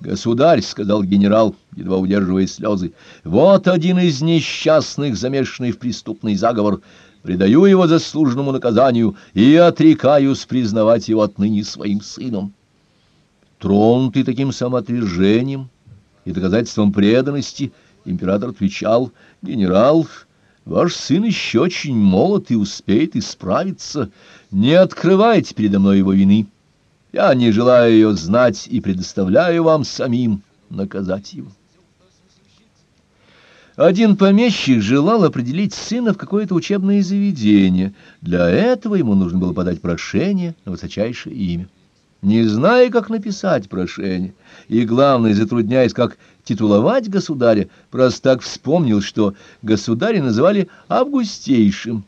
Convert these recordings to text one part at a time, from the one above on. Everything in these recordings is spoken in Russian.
«Государь», — сказал генерал, едва удерживая слезы, — «вот один из несчастных, замешанный в преступный заговор. Предаю его заслуженному наказанию и отрекаюсь признавать его отныне своим сыном». Тронутый таким самоотвержением и доказательством преданности, император отвечал, «Генерал, ваш сын еще очень молод и успеет исправиться. Не открывайте передо мной его вины». Я не желаю ее знать и предоставляю вам самим наказать его. Один помещик желал определить сына в какое-то учебное заведение. Для этого ему нужно было подать прошение на высочайшее имя. Не зная, как написать прошение, и, главное, затрудняясь, как титуловать государя, простак вспомнил, что государя называли «августейшим».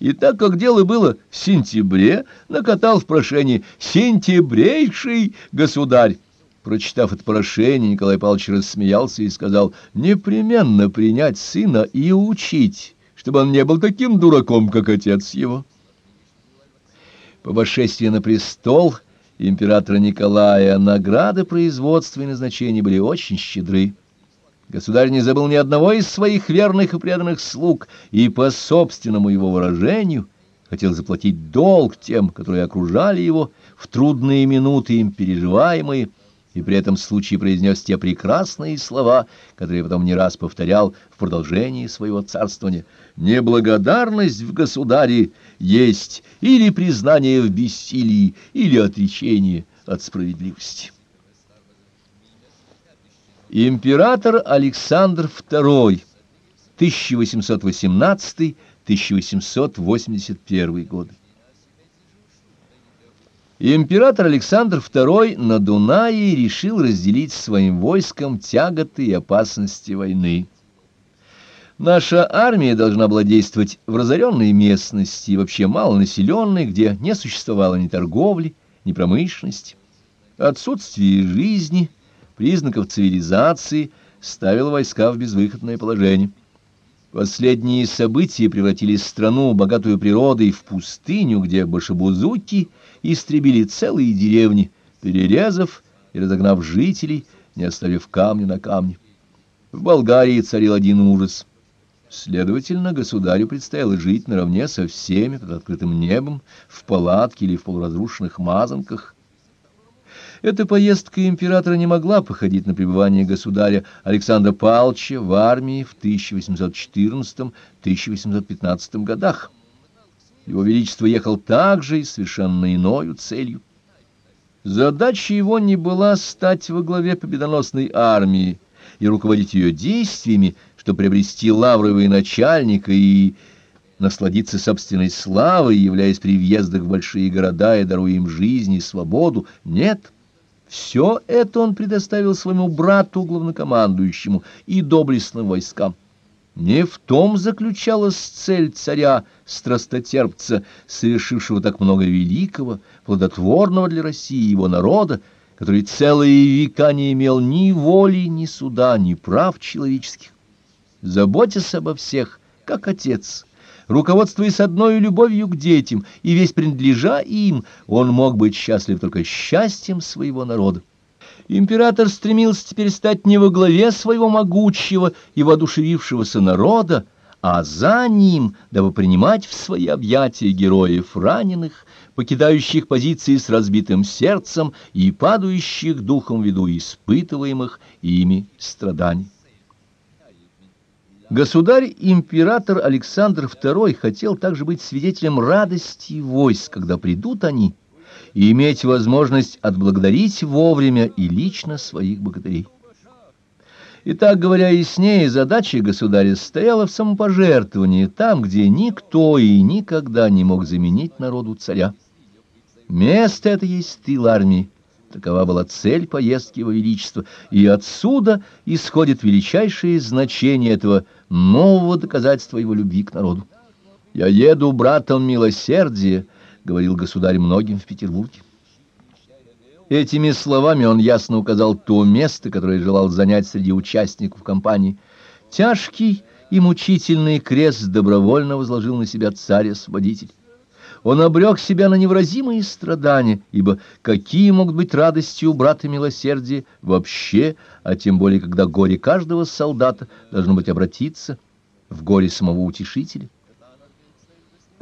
И так как дело было в сентябре, накатал в прошении «Сентябрейший государь». Прочитав это прошение, Николай Павлович рассмеялся и сказал «Непременно принять сына и учить, чтобы он не был таким дураком, как отец его». По восшествии на престол императора Николая награды производства и назначения были очень щедры. Государь не забыл ни одного из своих верных и преданных слуг, и по собственному его выражению хотел заплатить долг тем, которые окружали его в трудные минуты им переживаемые, и при этом случае произнес те прекрасные слова, которые потом не раз повторял в продолжении своего царствования. «Неблагодарность в государе есть или признание в бессилии, или отречение от справедливости». Император Александр II, 1818-1881 годы. Император Александр II на Дунае решил разделить своим войском тяготы и опасности войны. Наша армия должна была действовать в разоренной местности и вообще малонаселенной, где не существовало ни торговли, ни промышленности. Отсутствие жизни – признаков цивилизации ставил войска в безвыходное положение. Последние события превратили страну, богатую природой, в пустыню, где башебузуки истребили целые деревни, перерезав и разогнав жителей, не оставив камня на камне. В Болгарии царил один ужас. Следовательно, государю предстояло жить наравне со всеми под открытым небом, в палатке или в полуразрушенных мазанках, эта поездка императора не могла походить на пребывание государя Александра Павловича в армии в 1814-1815 годах. Его Величество ехал также и совершенно иною целью. Задача его не была стать во главе победоносной армии и руководить ее действиями, чтобы приобрести лавровые начальника и насладиться собственной славой, являясь при въездах в большие города и даруя им жизнь и свободу. Нет, все это он предоставил своему брату, главнокомандующему, и доблестным войскам. Не в том заключалась цель царя-страстотерпца, совершившего так много великого, плодотворного для России его народа, который целые века не имел ни воли, ни суда, ни прав человеческих. Заботясь обо всех, как отец, руководствуясь одной любовью к детям и весь принадлежа им, он мог быть счастлив только счастьем своего народа. Император стремился теперь стать не во главе своего могучего и воодушевившегося народа, а за ним, дабы принимать в свои объятия героев раненых, покидающих позиции с разбитым сердцем и падающих духом ввиду испытываемых ими страданий. Государь-император Александр II хотел также быть свидетелем радости войск, когда придут они, и иметь возможность отблагодарить вовремя и лично своих богатырей. Итак, говоря яснее, задача государя стояла в самопожертвовании там, где никто и никогда не мог заменить народу царя. Место это есть тыл армии, Такова была цель поездки Его Величества, и отсюда исходит величайшее значение этого нового доказательства его любви к народу. «Я еду братом милосердия», — говорил государь многим в Петербурге. Этими словами он ясно указал то место, которое желал занять среди участников кампании. Тяжкий и мучительный крест добровольно возложил на себя царь-освободитель. Он обрек себя на невразимые страдания, ибо какие могут быть радости у брата милосердия вообще, а тем более, когда горе каждого солдата должно быть обратиться в горе самого утешителя?